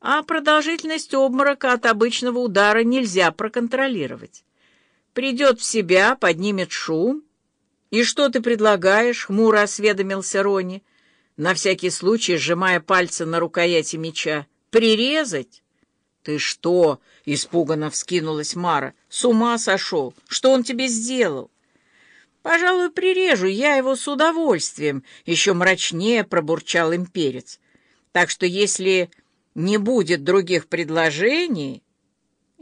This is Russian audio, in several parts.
а продолжительность обморока от обычного удара нельзя проконтролировать. Придет в себя, поднимет шум. «И что ты предлагаешь?» — хмуро осведомился Рони, на всякий случай сжимая пальцы на рукояти меча. «Прирезать?» «Ты что?» — испуганно вскинулась Мара. «С ума сошел! Что он тебе сделал?» «Пожалуй, прирежу я его с удовольствием», — еще мрачнее пробурчал имперец. «Так что если не будет других предложений...»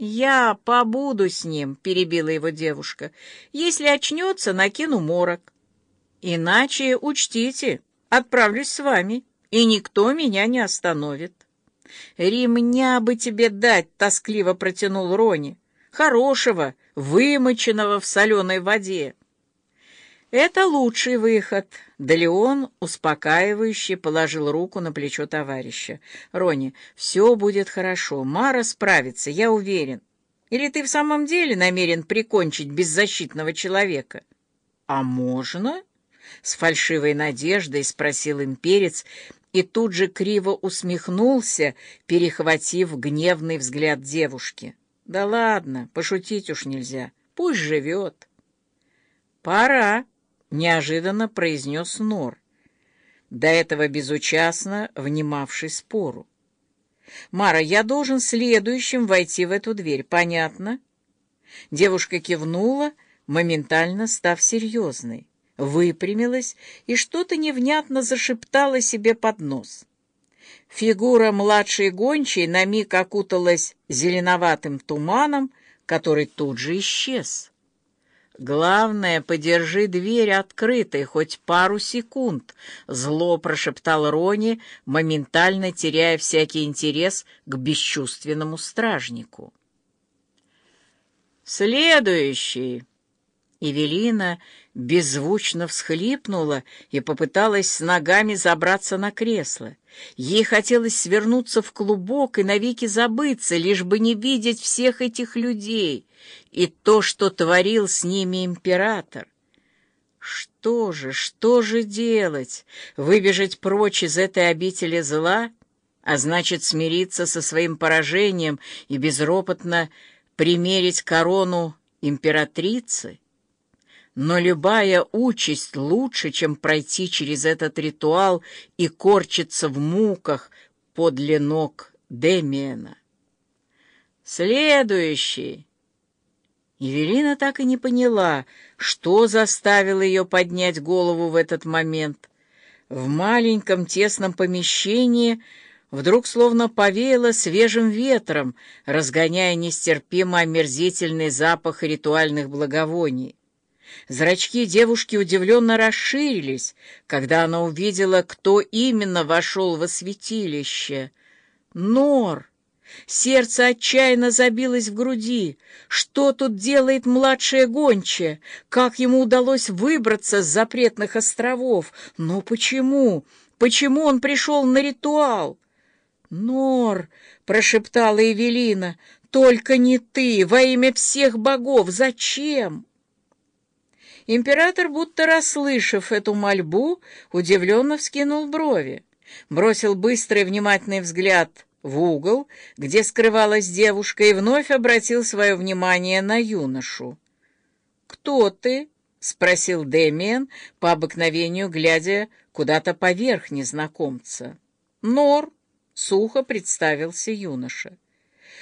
«Я побуду с ним», — перебила его девушка. «Если очнется, накину морок. Иначе учтите, отправлюсь с вами, и никто меня не остановит». «Ремня бы тебе дать», — тоскливо протянул Рони. «Хорошего, вымоченного в соленой воде». «Это лучший выход», — Далеон успокаивающе положил руку на плечо товарища. «Рони, все будет хорошо, Мара справится, я уверен. Или ты в самом деле намерен прикончить беззащитного человека?» «А можно?» — с фальшивой надеждой спросил имперец и тут же криво усмехнулся, перехватив гневный взгляд девушки. «Да ладно, пошутить уж нельзя, пусть живет». «Пора», — неожиданно произнес Нор, до этого безучастно внимавший спору. «Мара, я должен следующим войти в эту дверь, понятно?» Девушка кивнула, моментально став серьезной, выпрямилась и что-то невнятно зашептала себе под нос. Фигура младшей гончей на миг окуталась зеленоватым туманом, который тут же исчез. «Главное, подержи дверь открытой хоть пару секунд», — зло прошептал Рони, моментально теряя всякий интерес к бесчувственному стражнику. «Следующий!» Эвелина беззвучно всхлипнула и попыталась с ногами забраться на кресло. Ей хотелось свернуться в клубок и навеки забыться, лишь бы не видеть всех этих людей и то, что творил с ними император. Что же, что же делать? Выбежать прочь из этой обители зла, а значит смириться со своим поражением и безропотно примерить корону императрицы? Но любая участь лучше, чем пройти через этот ритуал и корчиться в муках подле ног Демиена. Следующий. Евелина так и не поняла, что заставило ее поднять голову в этот момент. В маленьком тесном помещении вдруг словно повеяло свежим ветром, разгоняя нестерпимо омерзительный запах ритуальных благовоний. Зрачки девушки удивленно расширились, когда она увидела, кто именно вошел во святилище. Нор! Сердце отчаянно забилось в груди. Что тут делает младшая гончая? Как ему удалось выбраться с запретных островов? Но почему? Почему он пришел на ритуал? «Нор!» — прошептала Эвелина. «Только не ты! Во имя всех богов! Зачем?» Император, будто расслышав эту мольбу, удивленно вскинул брови, бросил быстрый внимательный взгляд в угол, где скрывалась девушка, и вновь обратил свое внимание на юношу. «Кто ты?» — спросил Дэмиен, по обыкновению глядя куда-то поверх незнакомца. «Нор», — сухо представился юноша.